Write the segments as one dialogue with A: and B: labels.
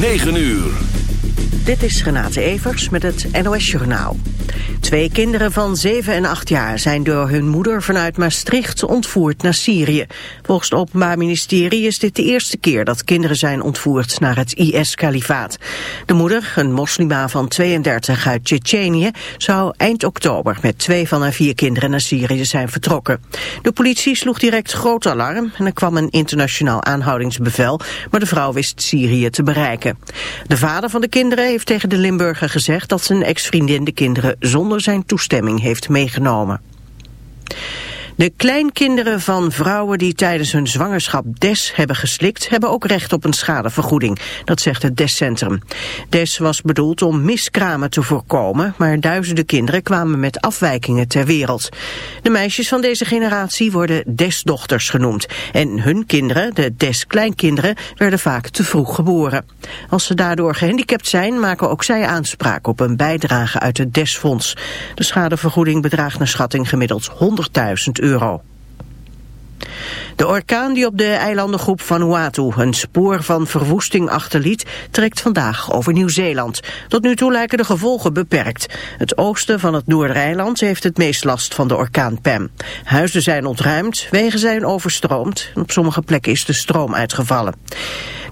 A: 9 uur.
B: Dit is Renate Evers met het NOS Journaal. Twee kinderen van 7 en 8 jaar zijn door hun moeder vanuit Maastricht ontvoerd naar Syrië. Volgens het Openbaar Ministerie is dit de eerste keer dat kinderen zijn ontvoerd naar het IS-kalifaat. De moeder, een moslima van 32 uit Tsjetsjenië, zou eind oktober met twee van haar vier kinderen naar Syrië zijn vertrokken. De politie sloeg direct groot alarm en er kwam een internationaal aanhoudingsbevel, maar de vrouw wist Syrië te bereiken. De vader van de kinderen heeft tegen de Limburger gezegd dat zijn ex-vriendin de kinderen zonder zijn toestemming heeft meegenomen. De kleinkinderen van vrouwen die tijdens hun zwangerschap DES hebben geslikt... hebben ook recht op een schadevergoeding, dat zegt het DES-centrum. DES was bedoeld om miskramen te voorkomen... maar duizenden kinderen kwamen met afwijkingen ter wereld. De meisjes van deze generatie worden DES-dochters genoemd. En hun kinderen, de DES-kleinkinderen, werden vaak te vroeg geboren. Als ze daardoor gehandicapt zijn, maken ook zij aanspraak... op een bijdrage uit het DES-fonds. De schadevergoeding bedraagt naar schatting gemiddeld 100.000 euro euro. De orkaan die op de eilandengroep Vanuatu een spoor van verwoesting achterliet, trekt vandaag over Nieuw-Zeeland. Tot nu toe lijken de gevolgen beperkt. Het oosten van het Noordereiland heeft het meest last van de orkaan Pam. Huizen zijn ontruimd, wegen zijn overstroomd en op sommige plekken is de stroom uitgevallen.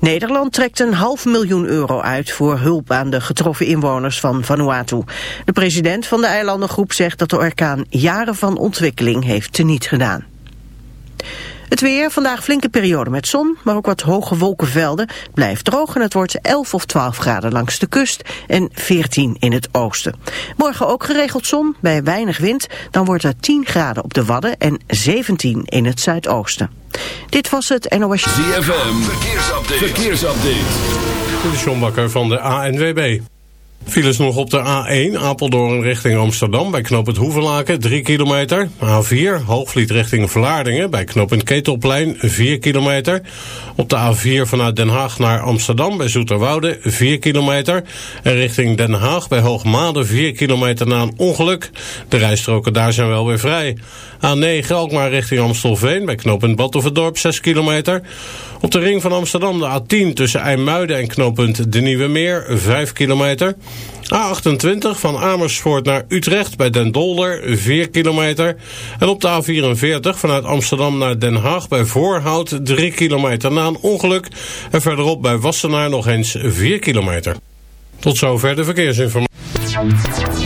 B: Nederland trekt een half miljoen euro uit voor hulp aan de getroffen inwoners van Vanuatu. De president van de eilandengroep zegt dat de orkaan jaren van ontwikkeling heeft teniet gedaan. Het weer, vandaag flinke periode met zon, maar ook wat hoge wolkenvelden. Blijft droog en het wordt 11 of 12 graden langs de kust en 14 in het oosten. Morgen ook geregeld zon, bij weinig wind. Dan wordt het 10 graden op de Wadden en 17 in het zuidoosten. Dit was het NOS...
A: ZFM, verkeersupdate. verkeersupdate.
C: De John Bakker van de ANWB. Files nog op de A1 Apeldoorn richting Amsterdam bij knooppunt Hoevelaken 3 kilometer. A4 Hoogvliet richting Vlaardingen bij knooppunt Ketelplein 4 kilometer. Op de A4 vanuit Den Haag naar Amsterdam bij Zoeterwoude 4 kilometer. En richting Den Haag bij Hoogmade 4 kilometer na een ongeluk. De rijstroken daar zijn wel weer vrij. A9 Alkmaar richting Amstelveen bij knooppunt Batuverdorp 6 kilometer. Op de ring van Amsterdam de A10 tussen IJmuiden en knooppunt De Nieuwe Meer 5 kilometer. A28 van Amersfoort naar Utrecht bij Den Dolder 4 kilometer. En op de A44 vanuit Amsterdam naar Den Haag bij Voorhout 3 kilometer na een ongeluk. En verderop bij Wassenaar nog eens 4 kilometer. Tot zover de verkeersinformatie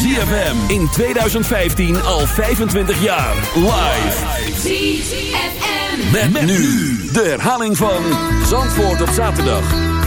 A: ZFM in 2015 al 25 jaar. Live. ZFM. Met, met nu de herhaling van Zandvoort op zaterdag.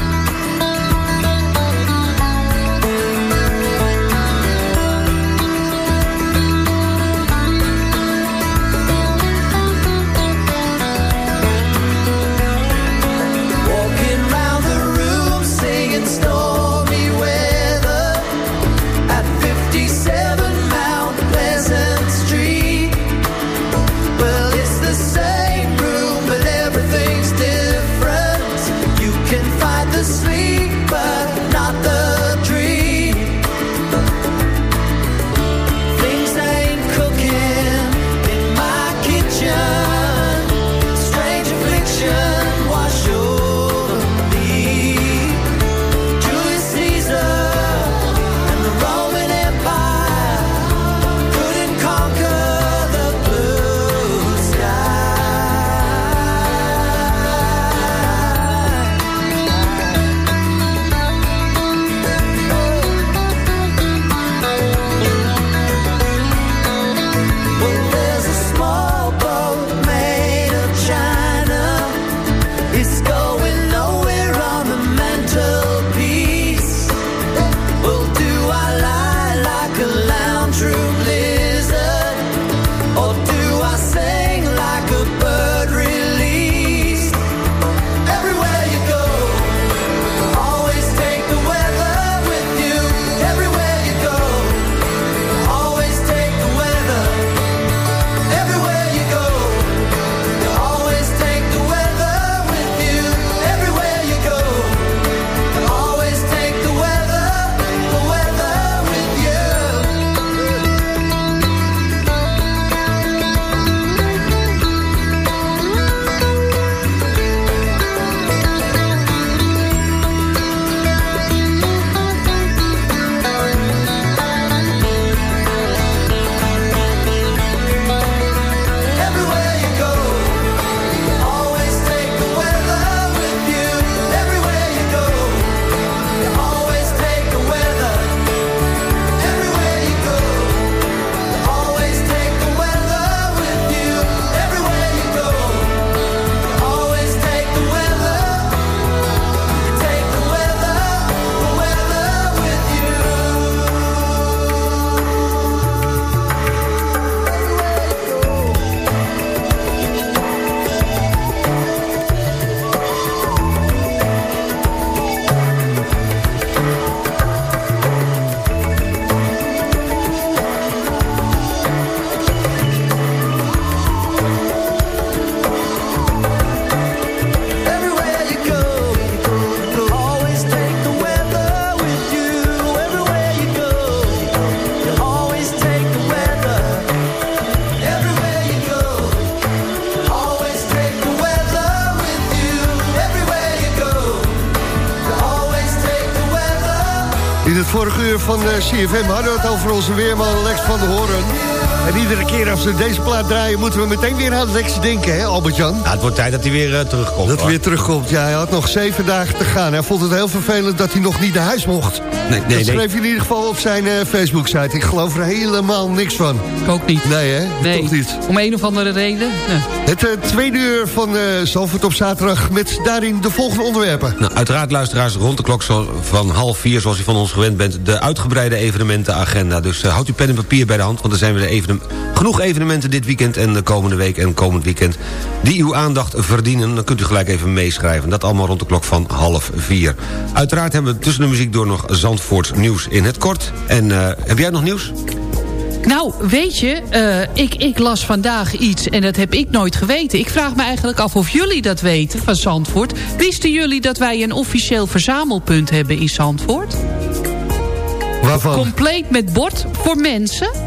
D: CFM hadden we het over onze weerman Lex van der Hoorn. En iedere keer als we deze plaat draaien... moeten we meteen weer aan Lex denken, hè Albert-Jan?
E: Ja, het wordt tijd dat hij weer uh, terugkomt.
D: Dat hij weer terugkomt, ja. Hij had nog zeven dagen te gaan. Hij vond het heel vervelend dat hij nog niet naar huis mocht. Nee, nee, dat schreef hij in ieder geval op zijn uh, Facebook-site. Ik geloof er helemaal niks van.
F: Ik ook niet.
D: Nee, hè? Nee. Toch niet.
F: Om een of andere reden? Nee.
D: Het uh, tweede uur van uh, Zalvoort op zaterdag... met daarin de volgende onderwerpen.
E: Nou, uiteraard, luisteraars, rond de klok van half vier... zoals u van ons gewend bent, de uitgebreide evenementenagenda. Dus houd uw pen en papier bij de hand... want er zijn weer even, genoeg evenementen dit weekend... en de komende week en komend weekend... die uw aandacht verdienen. Dan kunt u gelijk even meeschrijven. Dat allemaal rond de klok van half vier. Uiteraard hebben we tussen de muziek door nog Zandvoorts nieuws in het kort. En uh, heb jij nog nieuws?
F: Nou, weet je, uh, ik, ik las vandaag iets en dat heb ik nooit geweten. Ik vraag me eigenlijk af of jullie dat weten van Zandvoort. Wisten jullie dat wij een officieel verzamelpunt hebben in Zandvoort?
D: Waarvan?
F: Compleet met bord voor mensen.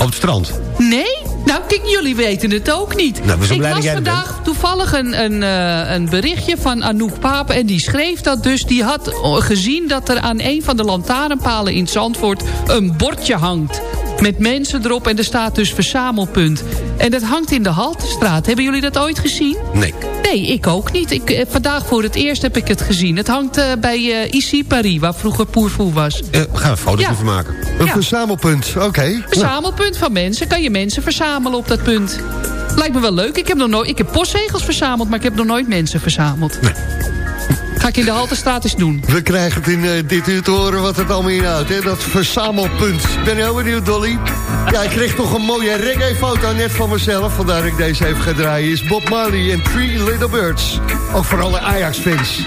E: Op het strand?
F: Nee, nou, kijk, jullie weten het ook niet.
E: Nou,
F: ik las vandaag toevallig een, een, uh, een berichtje van Anouk Papen... en die schreef dat dus. Die had gezien dat er aan een van de lantaarnpalen in Zandvoort... een bordje hangt met mensen erop en er staat dus verzamelpunt. En dat hangt in de Haltestraat. Hebben jullie dat ooit gezien?
E: Nee.
F: Nee, ik ook niet. Ik, eh, vandaag voor het eerst heb ik het gezien. Het hangt uh, bij uh, Ici Paris, waar vroeger Pourfou was.
E: Uh, gaan we foto's ja. van maken.
D: Een ja. verzamelpunt, oké. Okay.
F: Verzamelpunt van mensen. Kan je mensen verzamelen op dat punt. Lijkt me wel leuk. Ik heb, nog nooit, ik heb postzegels verzameld, maar ik heb nog nooit mensen verzameld. Nee. Ik in de Haltestraat eens doen.
D: We krijgen het in uh, dit uur te horen wat het allemaal inhoudt. Hè? Dat verzamelpunt. Ben je heel benieuwd, Dolly? Ja, ik kreeg nog een mooie reggae-foto net van mezelf. Vandaar dat ik deze even ga draaien. Is Bob Marley en Three Little Birds. Ook voor alle Ajax-fans.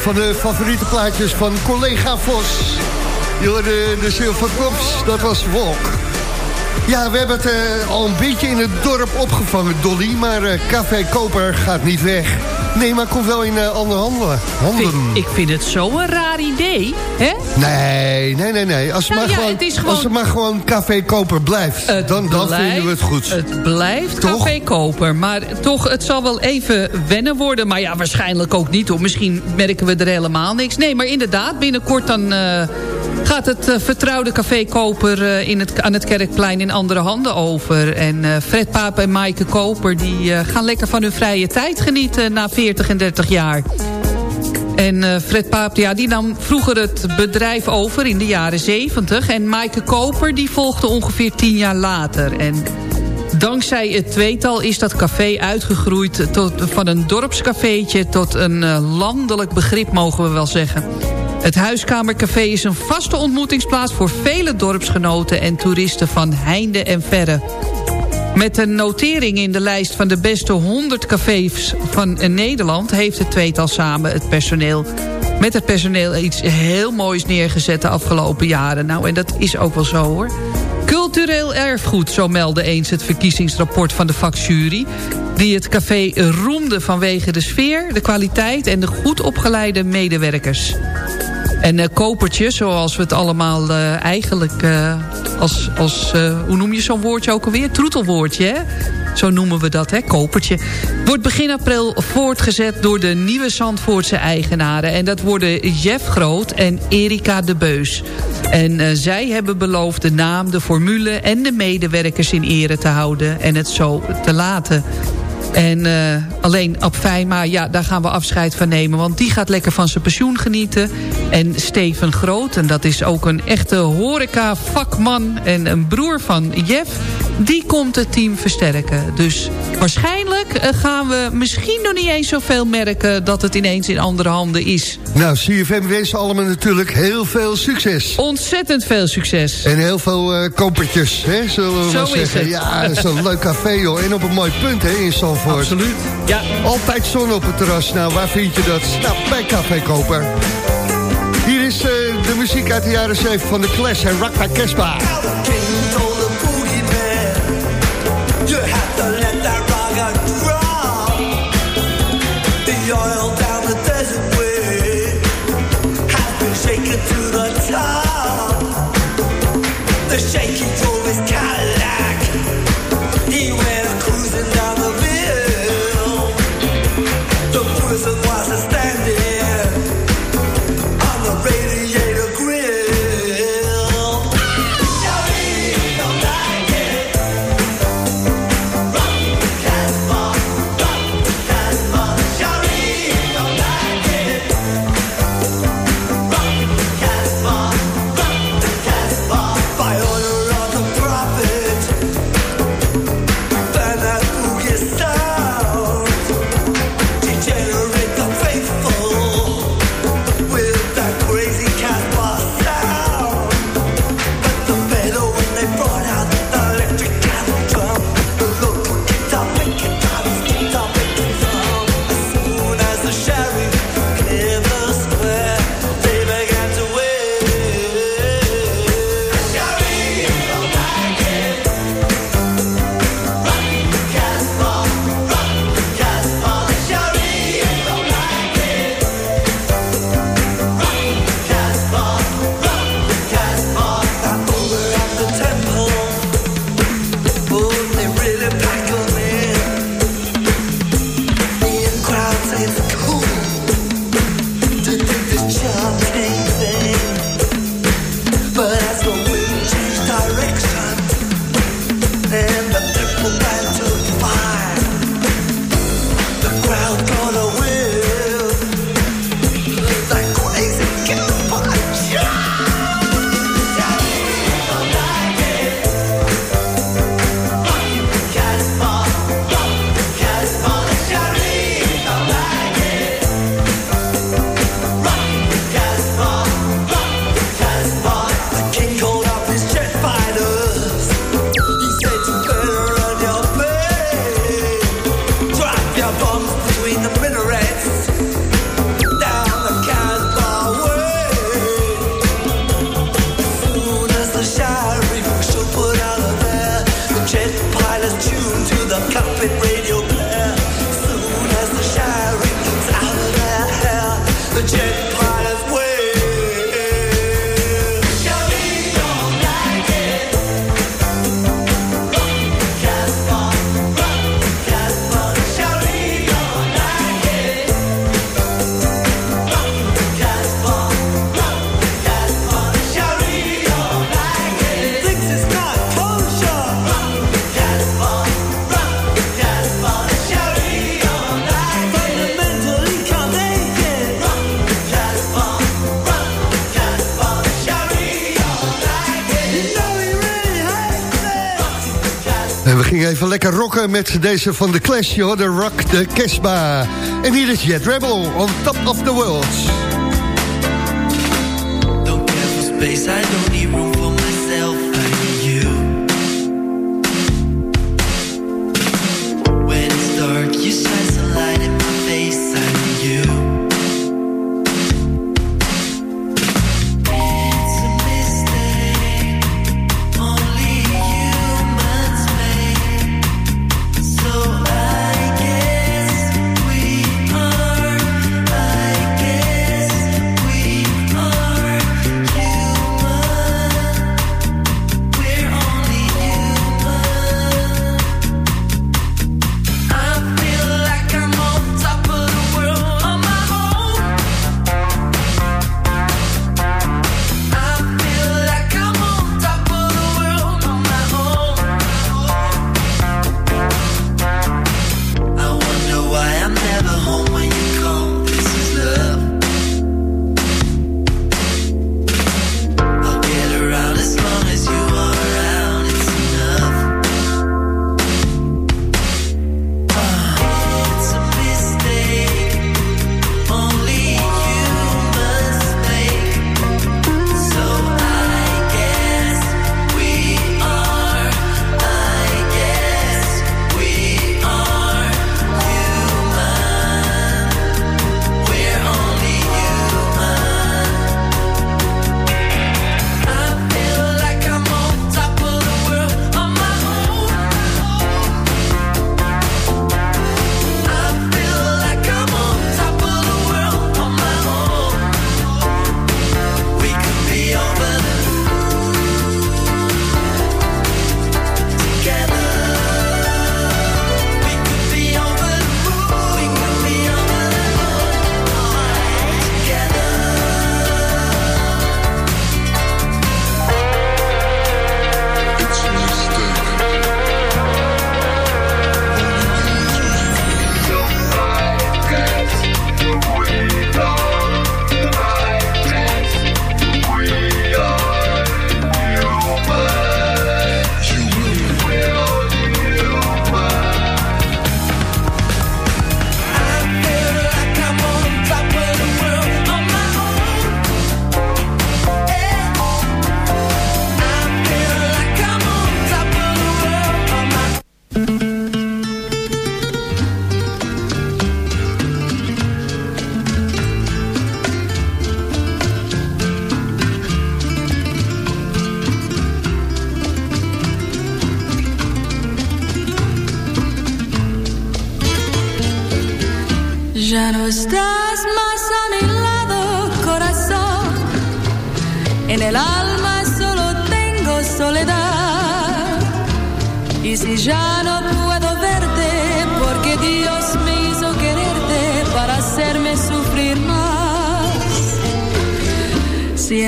G: Een van de favoriete plaatjes van collega Vos. Jullie de Silver Crops, dat was Walk. Ja, we hebben het eh, al een beetje in het dorp opgevangen, Dolly. Maar eh, Café Koper gaat niet weg. Nee, maar komt wel in eh, andere handen. handen.
F: Vind- ik vind het zo een raar idee, hè?
G: Nee, nee, nee, nee. Als het,
F: Nou
G: maar,
F: ja,
G: gewoon,
F: het is gewoon-
G: als het maar gewoon Café Koper blijft, dan, dan
F: blijft-
G: vinden we het goed.
F: Het blijft
G: Toch?
F: café koper. Maar toch, het zal wel even wennen worden. Maar ja, waarschijnlijk ook niet hoor. Misschien merken we er helemaal niks. Nee, maar inderdaad, binnenkort dan eh, gaat het eh, vertrouwde café koper eh, in het, aan het Kerkplein in andere handen over. En eh, Fred Paap en Maaike Koper die gaan lekker van hun vrije tijd genieten na 40 en 30 jaar. En Fred Paap ja, die nam vroeger het bedrijf over in de jaren 70. En Maaike Koper die volgde ongeveer 10 jaar later. En dankzij het tweetal is dat café uitgegroeid... Tot, van een dorpscafeetje tot een landelijk begrip, mogen we wel zeggen. Het Huiskamercafé is een vaste ontmoetingsplaats... voor vele dorpsgenoten en toeristen van heinde en verre. Met een notering in de lijst van de beste 100 cafés van Nederland... heeft het tweetal samen het personeel met het personeel iets heel moois neergezet de afgelopen jaren. Nou, en dat is ook wel zo hoor. Cultureel erfgoed, zo meldde eens het verkiezingsrapport van de vakjury... die het café roemde vanwege de sfeer, de kwaliteit... en de goed opgeleide medewerkers. En uh, kopertje, zoals we het allemaal uh, eigenlijk uh, als... als hoe noem je zo'n woordje ook alweer? Troetelwoordje, hè? Zo noemen we dat, hè? Kopertje. Wordt begin april voortgezet door de nieuwe Zandvoortse eigenaren. En dat worden Jeff Groot en Erika de Beus. En zij hebben beloofd de naam, de formule en de medewerkers in ere te houden. En het zo te laten. En uh, alleen Abfijma, ja, daar gaan we afscheid van nemen. Want die gaat lekker van zijn pensioen genieten. En Steven Groot, en dat is ook een echte horeca-vakman... en een broer van Jeff... die komt het team versterken. Dus waarschijnlijk eh, gaan we misschien nog niet eens zoveel merken... dat het ineens in andere handen is.
H: Nou, CFM wensen allemaal natuurlijk heel veel succes.
F: Ontzettend veel succes.
H: En heel veel uh, kopertjes, hè, zullen we
F: Zo
H: maar zeggen.
F: het.
H: Ja, dat is een leuk café, joh. En op een mooi punt, hè, in Zandvoort.
F: Absoluut. Ja.
H: Altijd zon op het terras. Nou, waar vind je dat? Nou, bij Café Koper. Hier is uh, de muziek uit de jaren 7 van de Clash en Rakta Kespa. even met deze van de Clash, joh, de Rock de Kesba. En hier is Jet Rebel, on top of the world. Don't space, I don't need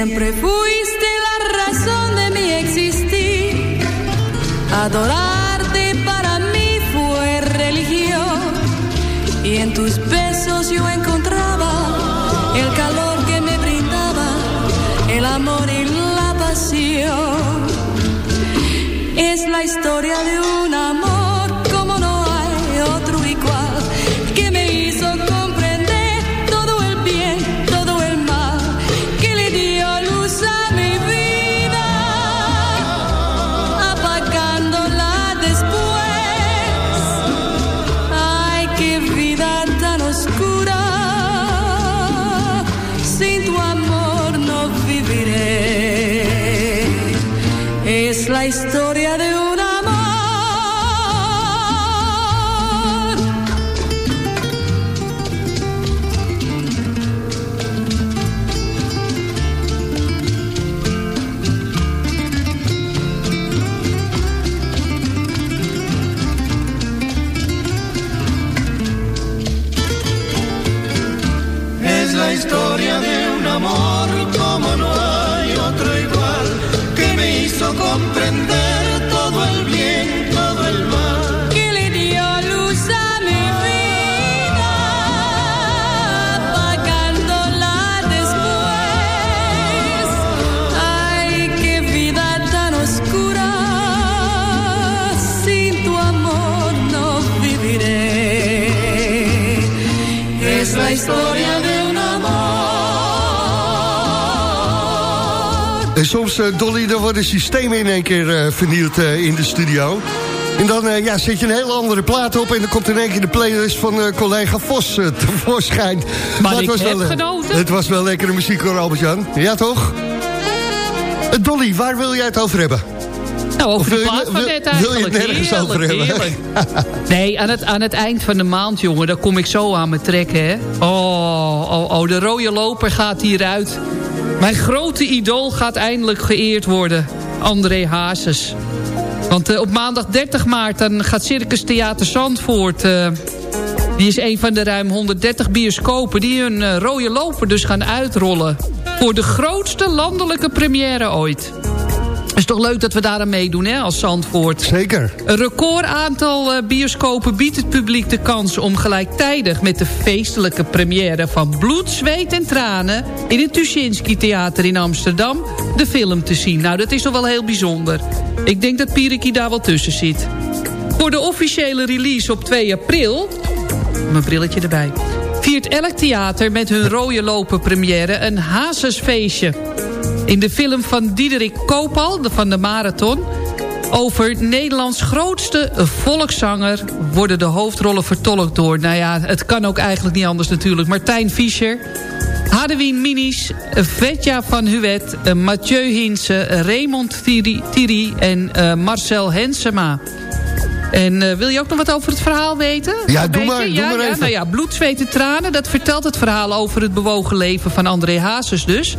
I: Siempre fuiste la razón de mi existir. Adorarte para mí fue religión. Y en tus besos yo encontraba el calor que me brindaba, el amor y la pasión. Es la historia de historia de un amor
J: como no hay otro igual, que me hizo comprender
G: soms, eh, Dolly, dan worden systemen in één keer eh, vernieuwd eh, in de studio. En dan ja, zet je een hele andere plaat op... en dan komt in één keer de playlist van collega Vos eh, tevoorschijn.
F: Maar
G: het
F: ik
G: was wel,
F: genoten.
G: Het was wel lekkere muziek hoor, Albert-Jan. Ja, toch? Dolly, waar wil jij het over hebben?
F: Nou, over de plaat van net
G: wil je het
F: eigenlijk.
G: nergens
F: Heerlijk,
G: over hebben?
F: heerlijk. Nee, aan het, aan het eind van de maand, jongen, daar kom ik zo aan me trekken, hè. Oh, oh, oh, de rode loper gaat hieruit. Mijn grote idool gaat eindelijk geëerd worden. André Hazes. Want eh, op maandag 30 maart dan gaat Circus Theater Zandvoort... eh, die is een van de ruim 130 bioscopen... die hun eh, rode loper dus gaan uitrollen. Voor de grootste landelijke première ooit. Is toch leuk dat we daar aan meedoen, hè, als Zandvoort.
G: Zeker.
F: Een record aantal eh, bioscopen biedt het publiek de kans om gelijktijdig met de feestelijke première van Bloed, Zweet en Tranen in het Tuschinski Theater in Amsterdam de film te zien. Nou, dat is toch wel heel bijzonder. Ik denk dat Piriki daar wel tussen zit. Voor de officiële release op 2 april... Mijn brilletje erbij. Viert elk theater met hun rode lopen première een hazesfeestje. In de film van Diederik Koopal, de van de Marathon... over Nederlands grootste volkszanger... worden de hoofdrollen vertolkt door... nou ja, het kan ook eigenlijk niet anders natuurlijk... Martijn Fischer, Hadewien Minis, Vetja van Huwet... eh, Mathieu Hinsen, Raymond Thierry, Thierry en eh, Marcel Hensema... En eh, wil je ook nog wat over het verhaal weten?
G: Ja, doe maar, doe
F: ja,
G: maar
F: ja,
G: even.
F: Nou ja, bloed, zweet en tranen. Dat vertelt het verhaal over het bewogen leven van André Hazes dus.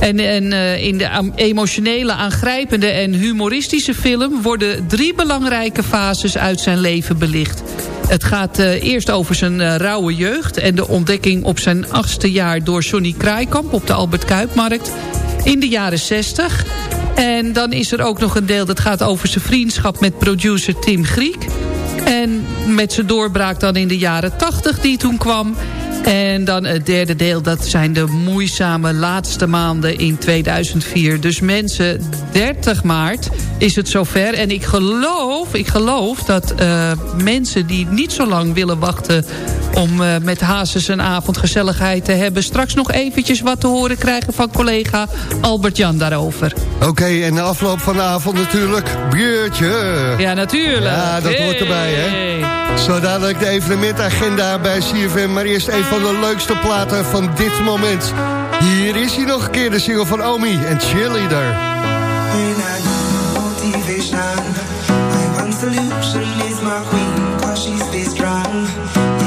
F: En, en eh, in de emotionele, aangrijpende en humoristische film... worden drie belangrijke fases uit zijn leven belicht. Het gaat eh, eerst over zijn eh, rauwe jeugd... en de ontdekking op zijn achtste jaar door Johnny Kraaikamp... op de Albert Kuipmarkt in de jaren 60. En dan is er ook nog een deel dat gaat over zijn vriendschap met producer Tim Griek. En met zijn doorbraak dan in de jaren 80 die toen kwam. En dan het derde deel, dat zijn de moeizame laatste maanden in 2004. Dus mensen, 30 maart is het zover. En ik geloof, ik geloof dat eh, mensen die niet zo lang willen wachten... om eh, met Hazes een avond gezelligheid te hebben... straks nog eventjes wat te horen krijgen van collega Albert-Jan daarover.
G: Oké, en de afloop van de avond natuurlijk, biertje.
F: Ja, natuurlijk.
G: Ja, dat hoort erbij, hè. Zo dadelijk de evenementagenda bij CFM. Maar eerst een van de leukste platen van dit moment. Hier is hij nog een keer, de single van Omi en Cheerleader.
K: motivation. My one solution is my queen, cause she stays strong.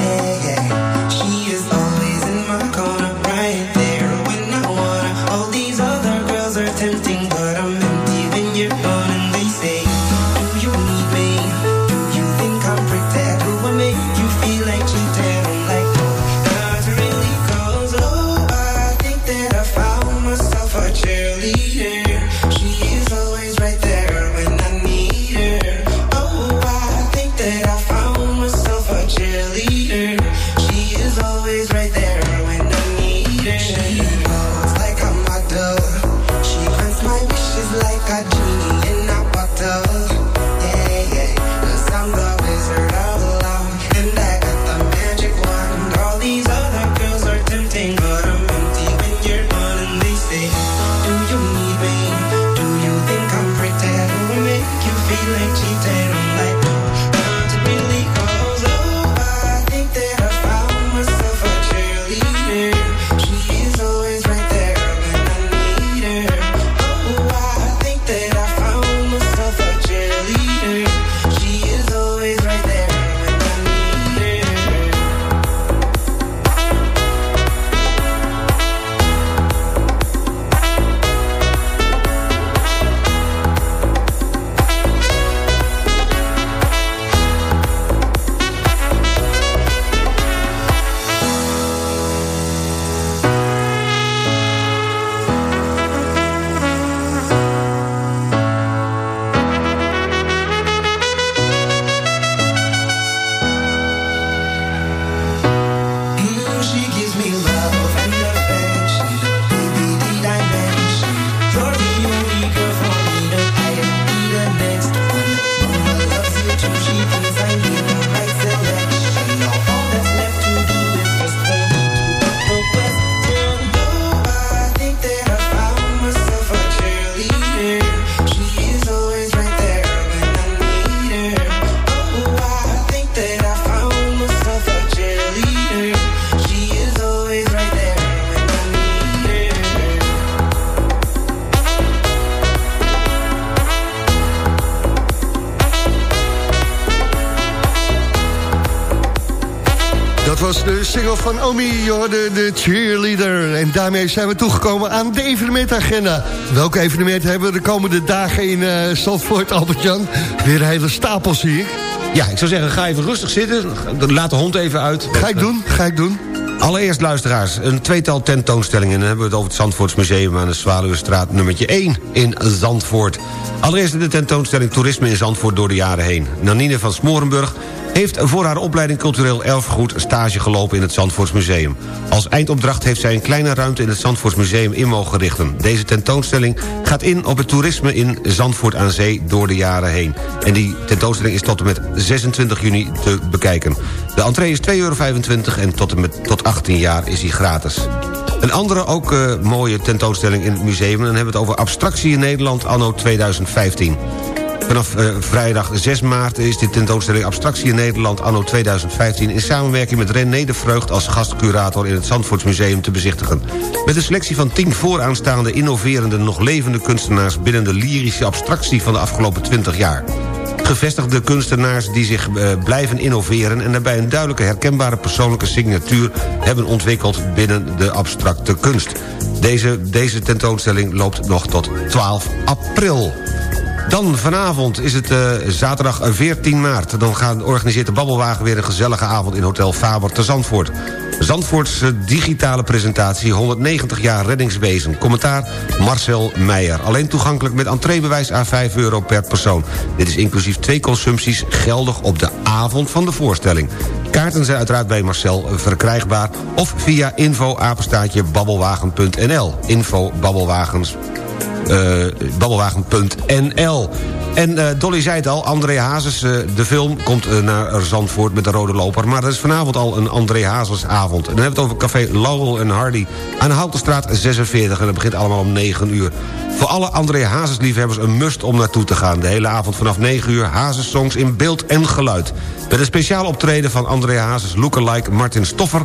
G: Single van Omi, je de cheerleader. En daarmee zijn we toegekomen aan de evenementagenda. Welke evenementen hebben we de komende dagen in uh, Zandvoort, Albert-Jan? Weer een hele stapel, zie ik.
E: Ja, ik zou zeggen, ga even rustig zitten. Laat de hond even uit.
G: Ga ik doen, ga ik doen.
E: Allereerst, luisteraars, een tweetal tentoonstellingen. Dan hebben we het over het Zandvoortsmuseum aan de Zwaluwestraat nummertje 1 in Zandvoort. Allereerst de tentoonstelling Toerisme in Zandvoort door de jaren heen. Nanine van Smorenburg heeft voor haar opleiding cultureel erfgoed stage gelopen in het Zandvoortsmuseum. Als eindopdracht heeft zij een kleine ruimte in het Zandvoortsmuseum in mogen richten. Deze tentoonstelling gaat in op het toerisme in Zandvoort aan Zee door de jaren heen. En die tentoonstelling is tot en met 26 juni te bekijken. De entree is 2,25 euro en tot, en met, tot 18 jaar is die gratis. Een andere ook uh, mooie tentoonstelling in het museum... en dan hebben we het over abstractie in Nederland anno 2015. Vanaf uh, vrijdag 6 maart is de tentoonstelling Abstractie in Nederland anno 2015... in samenwerking met René de Vreugd als gastcurator in het Zandvoortsmuseum te bezichtigen. Met een selectie van 10 vooraanstaande innoverende nog levende kunstenaars... binnen de lyrische abstractie van de afgelopen 20 jaar gevestigde kunstenaars die zich uh, blijven innoveren... en daarbij een duidelijke herkenbare persoonlijke signatuur... hebben ontwikkeld binnen de abstracte kunst. Deze, deze tentoonstelling loopt nog tot 12 april. Dan vanavond is het uh, zaterdag 14 maart. Dan gaan, organiseert de Babbelwagen weer een gezellige avond in Hotel Faber te Zandvoort. Zandvoorts digitale presentatie 190 jaar reddingswezen. Commentaar Marcel Meijer. Alleen toegankelijk met entreebewijs aan 5 euro per persoon. Dit is inclusief twee consumpties geldig op de avond van de voorstelling. Kaarten zijn uiteraard bij Marcel verkrijgbaar... of via info-apenstaatje babbelwagen.nl. Info babbelwagens babbelwagen.nl. En uh, Dolly zei het al, André Hazes, uh, de film, komt naar Zandvoort met de rode loper. Maar er is vanavond al een André Hazes avond. En dan hebben we het over café Laurel en Hardy aan de Houtenstraat 46. En dat begint allemaal om 9 uur. Voor alle André Hazes liefhebbers een must om naartoe te gaan. De hele avond vanaf 9 uur Hazes songs in beeld en geluid. Met een speciaal optreden van André Hazes lookalike Martin Stoffer.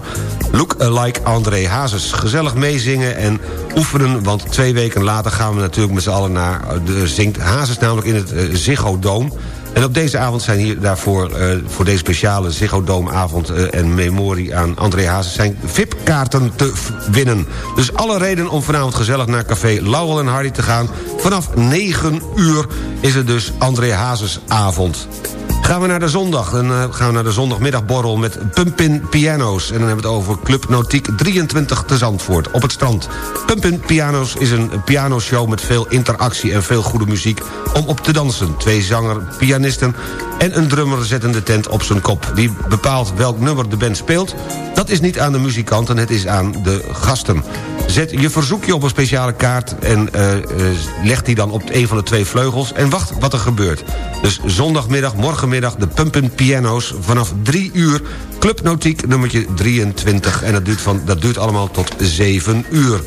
E: Lookalike André Hazes. Gezellig meezingen en oefenen, want twee weken later gaan we natuurlijk met z'n allen naar... De, zingt Hazes namelijk in het uh, Ziggo Dome. En op deze avond zijn hier daarvoor, uh, voor deze speciale Ziggo Dome uh, en memorie aan André Hazes... zijn VIP-kaarten te winnen. Dus alle reden om vanavond gezellig naar café Laurel en Hardy te gaan. Vanaf 9 uur is het dus André Hazes avond. Gaan we naar de zondag. Dan uh, gaan we naar de zondagmiddagborrel met Pumpin Piano's. En dan hebben we het over Club Notiek 23 te Zandvoort op het strand. Pumpin Piano's is een pianoshow met veel interactie en veel goede muziek om op te dansen. Twee zanger, pianisten en een drummer zetten de tent op zijn kop. Wie bepaalt welk nummer de band speelt? Dat is niet aan de muzikanten, het is aan de gasten. Zet je verzoekje op een speciale kaart en uh, uh, leg die dan op een van de twee vleugels... en wacht wat er gebeurt. Dus zondagmiddag, morgenmiddag de Pumpen Piano's vanaf 3 uur... Club Notiek nummertje 23. En dat duurt, van, dat duurt allemaal tot 7 uur.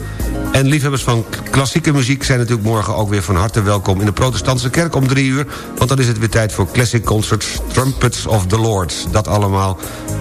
E: En liefhebbers van klassieke muziek zijn natuurlijk morgen ook weer van harte welkom... in de protestantse kerk om drie uur. Want dan is het weer tijd voor Classic Concerts Trumpets of the Lords. Dat allemaal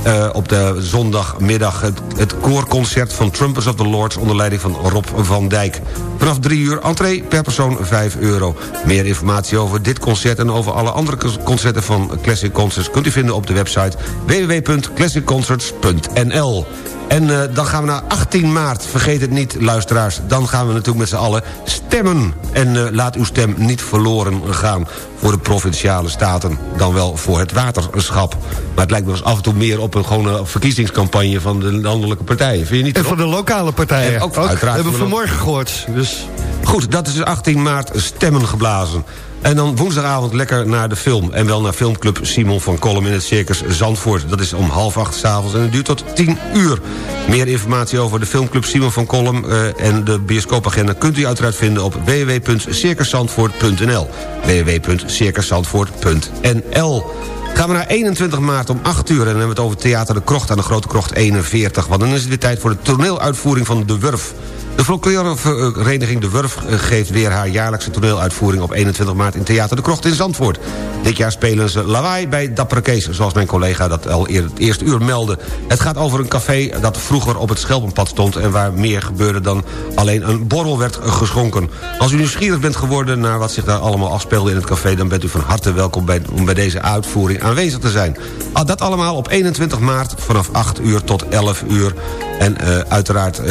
E: uh, op de zondagmiddag. Het, het koorconcert van Trumpets of the Lords... onder leiding van Rob van Dijk. Vanaf drie uur entree per persoon 5 euro. Meer informatie over dit concert en over alle andere concerten van Classic Concerts... kunt u vinden op de website www.classicconcerts.nl. En uh, dan gaan we naar 18 maart. Vergeet het niet, luisteraars. Dan gaan we natuurlijk met z'n allen stemmen. En uh, laat uw stem niet verloren gaan voor de provinciale staten... dan wel voor het waterschap. Maar het lijkt me eens af en toe meer op een gewone verkiezingscampagne... van de landelijke partijen. Vind je niet?
G: En van de lokale partijen.
E: En ook, ook uiteraard.
G: Hebben we vanmorgen gehoord. Dus...
E: Goed, dat is 18 maart stemmen geblazen. En dan woensdagavond lekker naar de film. En wel naar filmclub Simon van Kolm in het Circus Zandvoort. Dat is om half acht s'avonds en het duurt tot 10 uur. Meer informatie over de filmclub Simon van Kolm uh, en de bioscoopagenda... kunt u uiteraard vinden op www.circuszandvoort.nl www.circuszandvoort.nl Gaan we naar 21 maart om 8 uur... en dan hebben we het over Theater de Krocht aan de Grote Krocht 41. Want dan is het weer tijd voor de toneeluitvoering van De Wurf. De folklorevereniging De Wurf eh, geeft weer haar jaarlijkse toneeluitvoering... op 21 maart in Theater de Krocht in Zandvoort. Dit jaar spelen ze Lawaai bij Dappere Kees... zoals mijn collega dat al eerder het eerste uur meldde. Het gaat over een café dat vroeger op het Schelpenpad stond... en waar meer gebeurde dan alleen een borrel werd geschonken. Als u nieuwsgierig bent geworden naar wat zich daar allemaal afspeelde in het café... dan bent u van harte welkom bij, om bij deze uitvoering aanwezig te zijn. Ah, dat allemaal op 21 maart vanaf 8 uur tot 11 uur. En uh, uiteraard,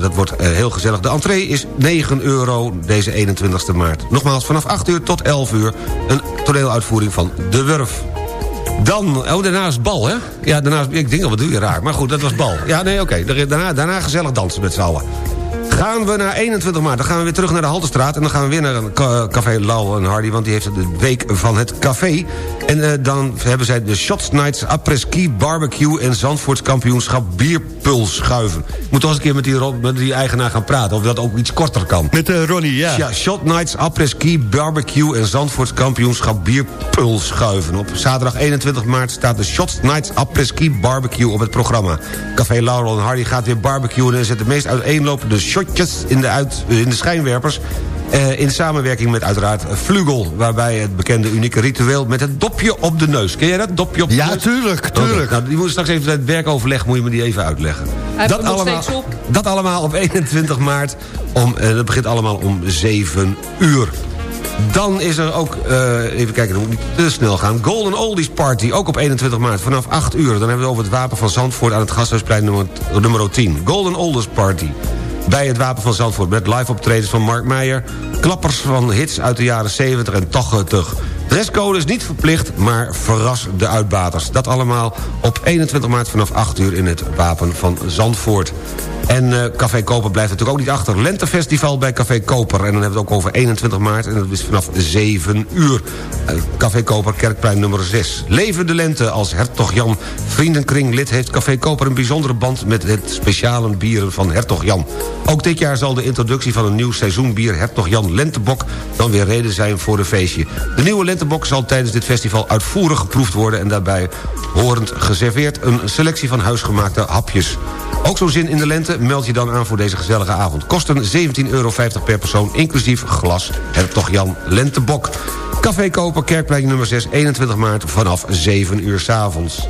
E: dat wordt uh, heel gezellig. De entree is 9 euro deze 21 maart. Nogmaals, vanaf 8 uur tot 11 uur een toneeluitvoering van De Wurf. Dan, oh, daarna is bal, hè? Ja, daarna is, ik denk al, wat doe je raar. Maar goed, dat was bal. Ja, nee, oké. Daarna, daarna gezellig dansen met z'n allen. Gaan we naar 21 maart, dan gaan we weer terug naar de Haltestraat... en dan gaan we weer naar een café Lau en Hardy... want die heeft de week van het café. En uh, dan hebben zij de Shots Nights Après-Ski Barbecue... en Zandvoorts kampioenschap Bierpuls schuiven. Ik moet toch eens een keer met die, met die eigenaar gaan praten... of dat ook iets korter kan.
G: Met uh, Ronnie, ja.
E: Ja, Shot Nights Après-Ski Barbecue... en Zandvoorts kampioenschap Bierpuls schuiven. Op zaterdag 21 maart staat de Shots Nights Après-Ski Barbecue op het programma. Café Laurel en Hardy gaat weer barbecuen... en zet de meest uiteenlopende in de, uit, in de schijnwerpers... Uh, in samenwerking met uiteraard Vlugel... waarbij het bekende unieke ritueel met het dopje op de neus. Ken jij dat, dopje op de
G: ja,
E: neus?
G: Ja, tuurlijk, tuurlijk.
E: Okay. Nou, die moet straks even het werkoverleg moet je me die even uitleggen.
F: Hij dat allemaal, op.
E: dat allemaal op 21 maart. Om, uh, dat begint allemaal om 7 uur. Dan is er ook, uh, even kijken, dat moet niet te snel gaan... Golden Oldies Party, ook op 21 maart, vanaf 8 uur. Dan hebben we het over het wapen van Zandvoort aan het Gasthuisplein nummer, nummer 10. Golden Oldies Party bij het Wapen van Zandvoort... met live optredens van Mark Meijer... klappers van hits uit de jaren 70 en toch terug. Dresscode is niet verplicht, maar verras de uitbaters. Dat allemaal op 21 maart vanaf 8 uur in het Wapen van Zandvoort. En uh, Café Koper blijft natuurlijk ook niet achter. Lentefestival bij Café Koper. En dan hebben we het ook over 21 maart. En dat is vanaf 7 uur. Uh, Café Koper, Kerkplein nummer 6. Leven de lente als Hertog Jan. Vriendenkring lid heeft Café Koper een bijzondere band... met het speciale bieren van Hertog Jan. Ook dit jaar zal de introductie van een nieuw seizoenbier... Hertog Jan Lentebok dan weer reden zijn voor een feestje. De nieuwe Lentebok zal tijdens dit festival uitvoerig geproefd worden... en daarbij horend geserveerd een selectie van huisgemaakte hapjes. Ook zo'n zin in de lente meld je dan aan voor deze gezellige avond. Kosten 17,50 euro per persoon, inclusief glas. Hertog Jan Lentebok. Café Koper, Kerkplein nummer 6, 21 maart vanaf 7 uur s avonds.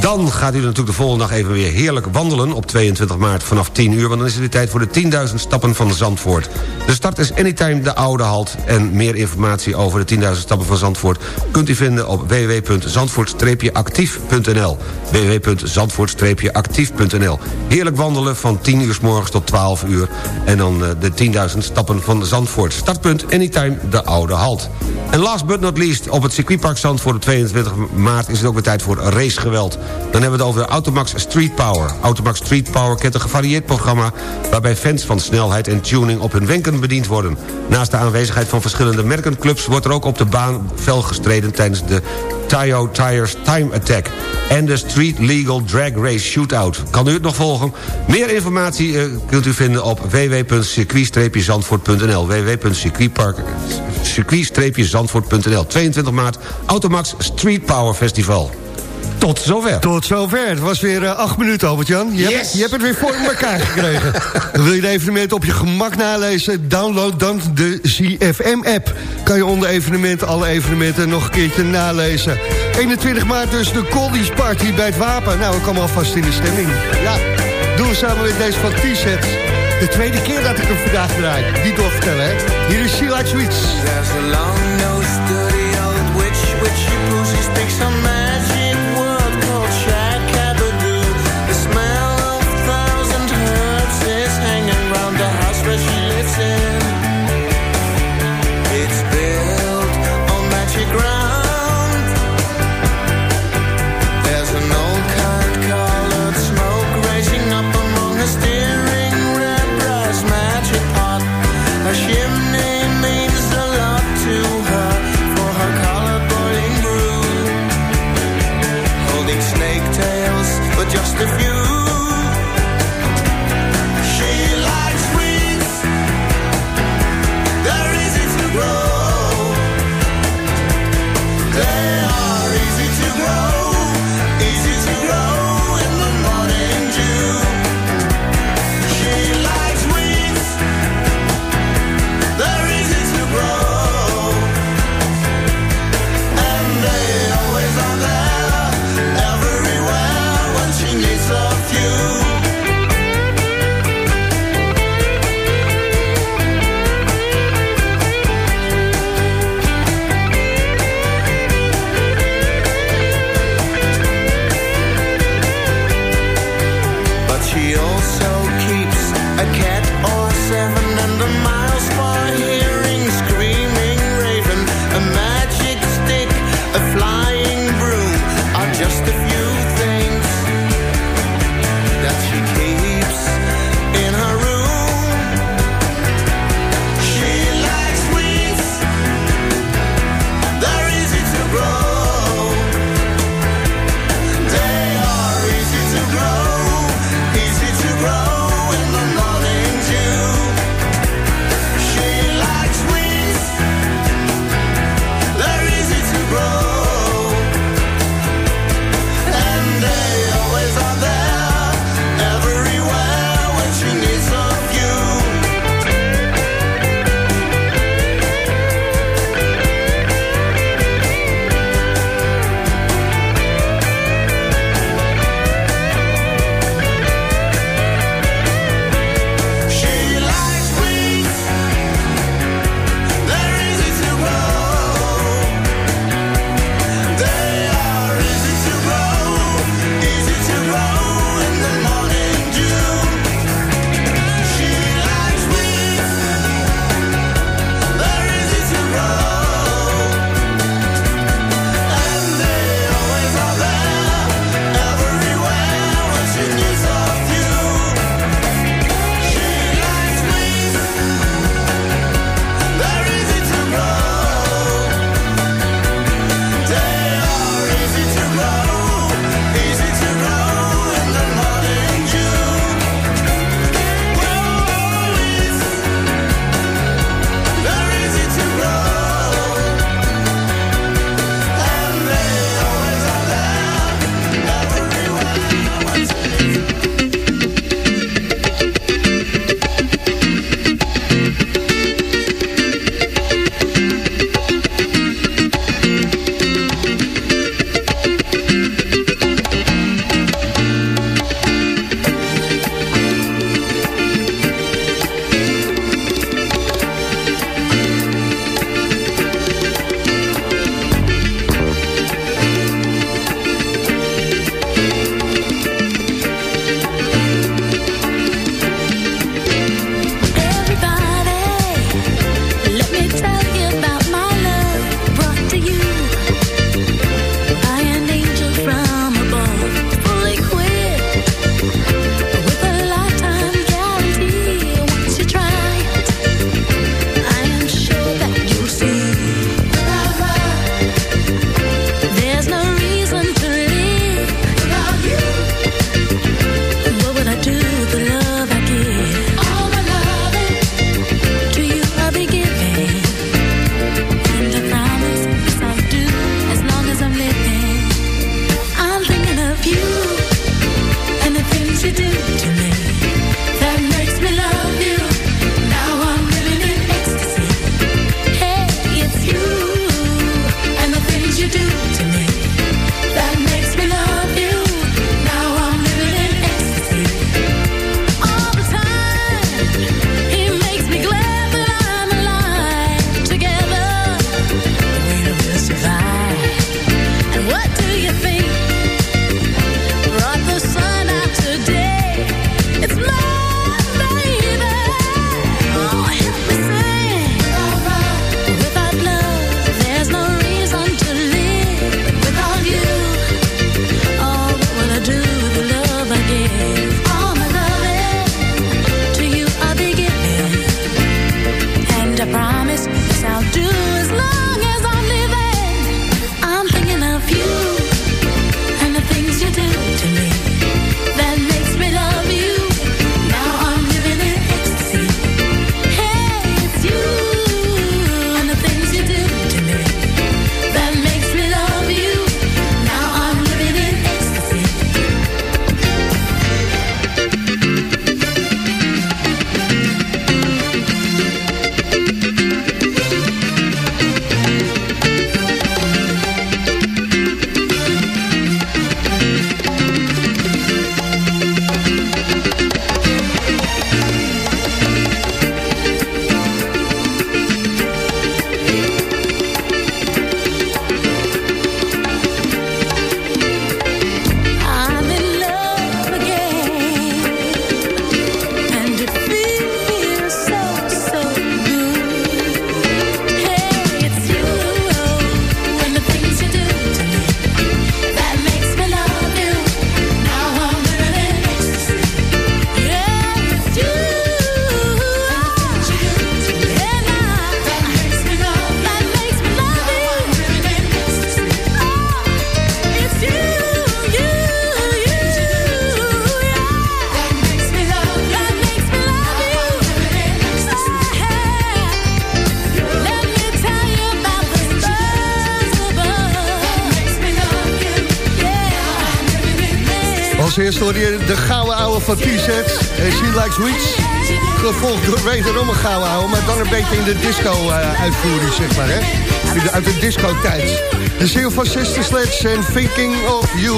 E: Dan gaat u natuurlijk de volgende dag even weer heerlijk wandelen... op 22 maart vanaf 10 uur, want dan is het weer tijd voor de 10.000 stappen van Zandvoort. De start is anytime de oude halt. En meer informatie over de 10.000 stappen van Zandvoort... kunt u vinden op www.zandvoort-actief.nl www.zandvoort-actief.nl Heerlijk wandelen van 10 uur s morgens tot 12 uur. En dan uh, de 10.000 stappen van Zandvoort. Startpunt anytime de oude halt. En last but not least, op het circuitpark Zandvoort op 22 maart... is het ook weer tijd voor racegeweld. Dan hebben we het over Automax Street Power. Automax Street Power kent een gevarieerd programma... waarbij fans van snelheid en tuning op hun wenken bediend worden. Naast de aanwezigheid van verschillende merkenclubs... wordt er ook op de baan fel gestreden tijdens de Tayo Tires Time Attack... en de Street Legal Drag Race Shootout. Kan u het nog volgen? Meer informatie uh, kunt u vinden op www.circuit-zandvoort.nl www.circuit-zandvoort.nl 22 maart Automax Street Power Festival. Tot zover.
G: Tot zover. Het was weer uh, acht minuten, Albert-Jan. Je,
E: yes.
G: hebt, je hebt het weer voor elkaar gekregen. Wil je de evenement op je gemak nalezen? Download dan de ZFM-app. Kan je onder evenementen alle evenementen nog een keertje nalezen. 21 maart dus de Coldies Party bij het Wapen. Nou, we komen alvast in de stemming. Ja, doen we samen met deze van T-sets. De tweede keer dat ik hem vandaag draai. Niet doorvertellen, hè. Hier is She Like Sweets. Van T-Set. En She Likes Weeds. Gevolgd door wederom een gouden ouwe, maar dan een beetje in de disco-uitvoering, zeg maar. Hè? Uit de disco-tijd. De single van Sister Sledge en Thinking of You.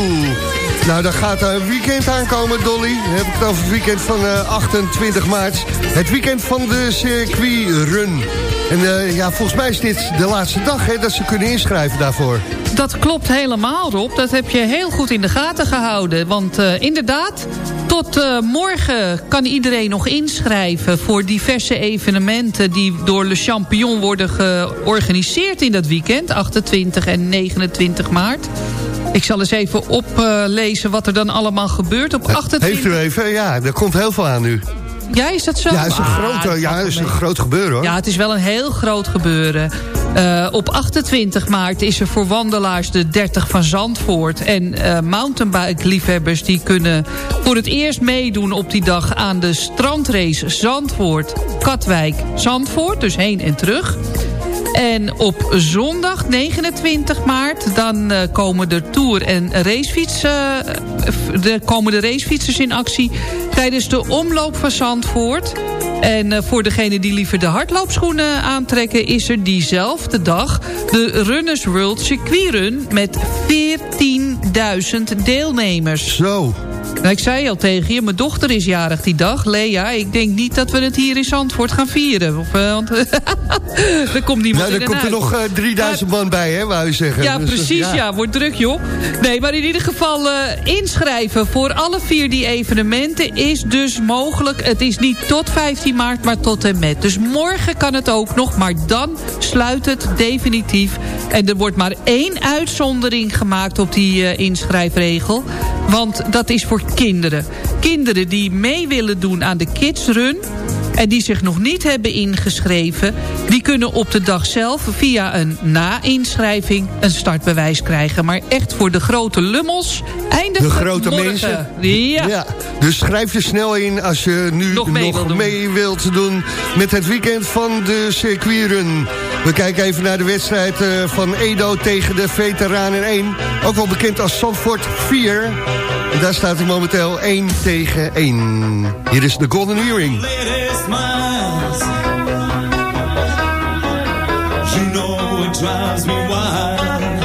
G: Nou, dan gaat een weekend aankomen, Dolly. Heb ik het over het weekend van eh, 28 maart. Het weekend van de circuitrun. En eh, ja, volgens mij is dit de laatste dag hè, dat ze kunnen inschrijven daarvoor.
F: Dat klopt helemaal, Rob. Dat heb je heel goed in de gaten gehouden. Want eh, inderdaad, tot eh, morgen kan iedereen nog inschrijven... voor diverse evenementen die door Le Champion worden georganiseerd in dat weekend. 28 en 29 maart. Ik zal eens even oplezen wat er dan allemaal gebeurt. Op 28...
G: Heeft u even? Ja, er komt heel veel aan nu.
F: Ja, is dat zo?
G: Ja, het is een,
F: Ah,
G: groot, ja, is een groot gebeuren hoor.
F: Ja, het is wel een heel groot gebeuren. Eh, op 28 maart is er voor wandelaars de 30 van Zandvoort. En eh mountainbike-liefhebbers die kunnen voor het eerst meedoen op die dag... aan de strandrace Zandvoort, Katwijk, Zandvoort. Dus heen en terug. En op zondag 29 maart dan eh, komen de Tour en racefiets, f- de, komen de racefietsers in actie tijdens de omloop van Zandvoort. En eh, voor degene die liever de hardloopschoenen aantrekken... is er diezelfde dag de Runners World Circuitrun met 14.000 deelnemers.
G: Zo.
F: Nou, ik zei al tegen je, mijn dochter is jarig die dag. Lea, ik denk niet dat we het hier in Zandvoort gaan vieren. Of, eh, want er komt niemand
G: Nou, er komt er nog eh, 3000 man bij, hè, wou je zeggen.
F: Ja,
G: Dus, eh,
F: precies. Ja. wordt druk, joh. Nee, maar in ieder geval inschrijven voor alle vier die evenementen is dus mogelijk. Het is niet tot 15 maart, maar tot en met. Dus morgen kan het ook nog, maar dan sluit het definitief. En er wordt maar één uitzondering gemaakt op die eh, inschrijfregel. Want dat is voor kinderen. Kinderen die mee willen doen aan de Kids Run en die zich nog niet hebben ingeschreven... die kunnen op de dag zelf via een na-inschrijving een startbewijs krijgen. Maar echt voor de grote lummels eindigt
G: De grote
F: morgen.
G: mensen.
F: Ja.
G: Dus schrijf je snel in als je nu nog,
F: mee wil doen.
G: mee wilt doen met het weekend van de circuitrun. We kijken even naar de wedstrijd eh, van Edo tegen de Veteranen 1. Ook wel bekend als Zandvoort 4. En daar staat hij momenteel 1 tegen 1. Hier is de Golden Earring.
L: You know it drives me wild.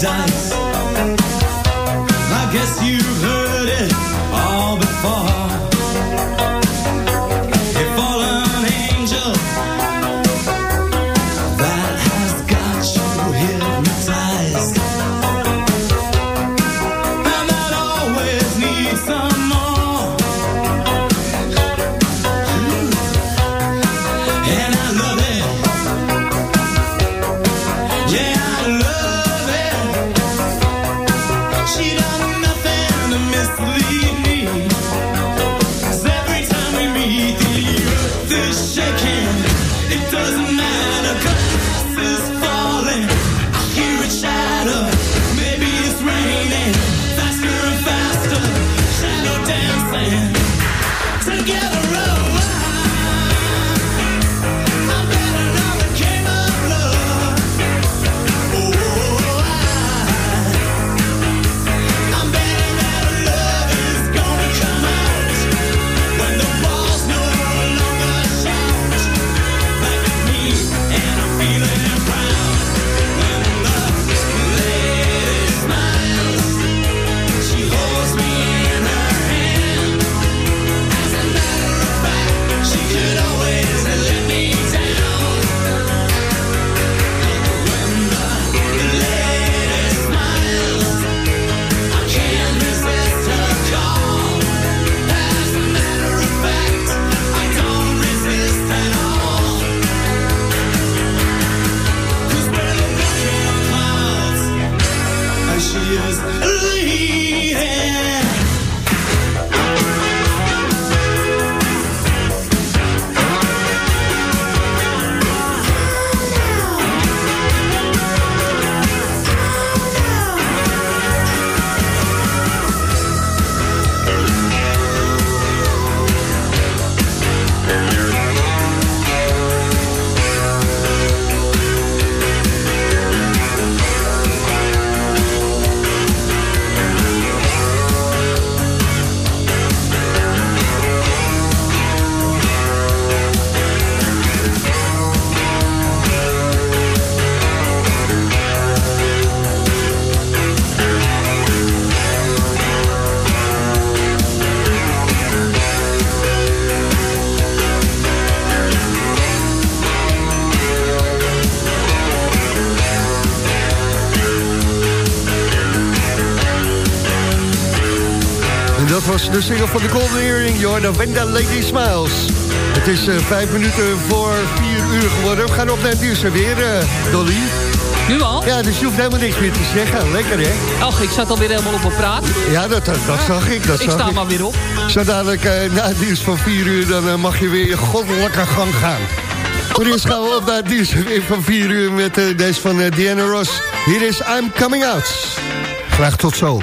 L: Paradise. Leading.
G: En van de Golden Earring, When the Lady Smiles. Het is eh, vijf minuten voor vier uur geworden. We gaan op naar het nieuws weer, eh, Dolly.
F: Nu al?
G: Ja, dus je hoeft helemaal niks meer te zeggen. Lekker, hè?
F: Och, ik zat alweer helemaal op mijn praat.
G: Ja, dat, dat, dat zag ik. Dat
F: Ik
G: zag
F: sta maar weer op.
G: Zo dadelijk eh, na het nieuws van 4 uur, dan mag je weer je goddelijke gang gaan. Maar eerst gaan we op naar het nieuws weer van 4 uur met deze van Diana Ross. Hier is I'm Coming Out. Graag tot zo.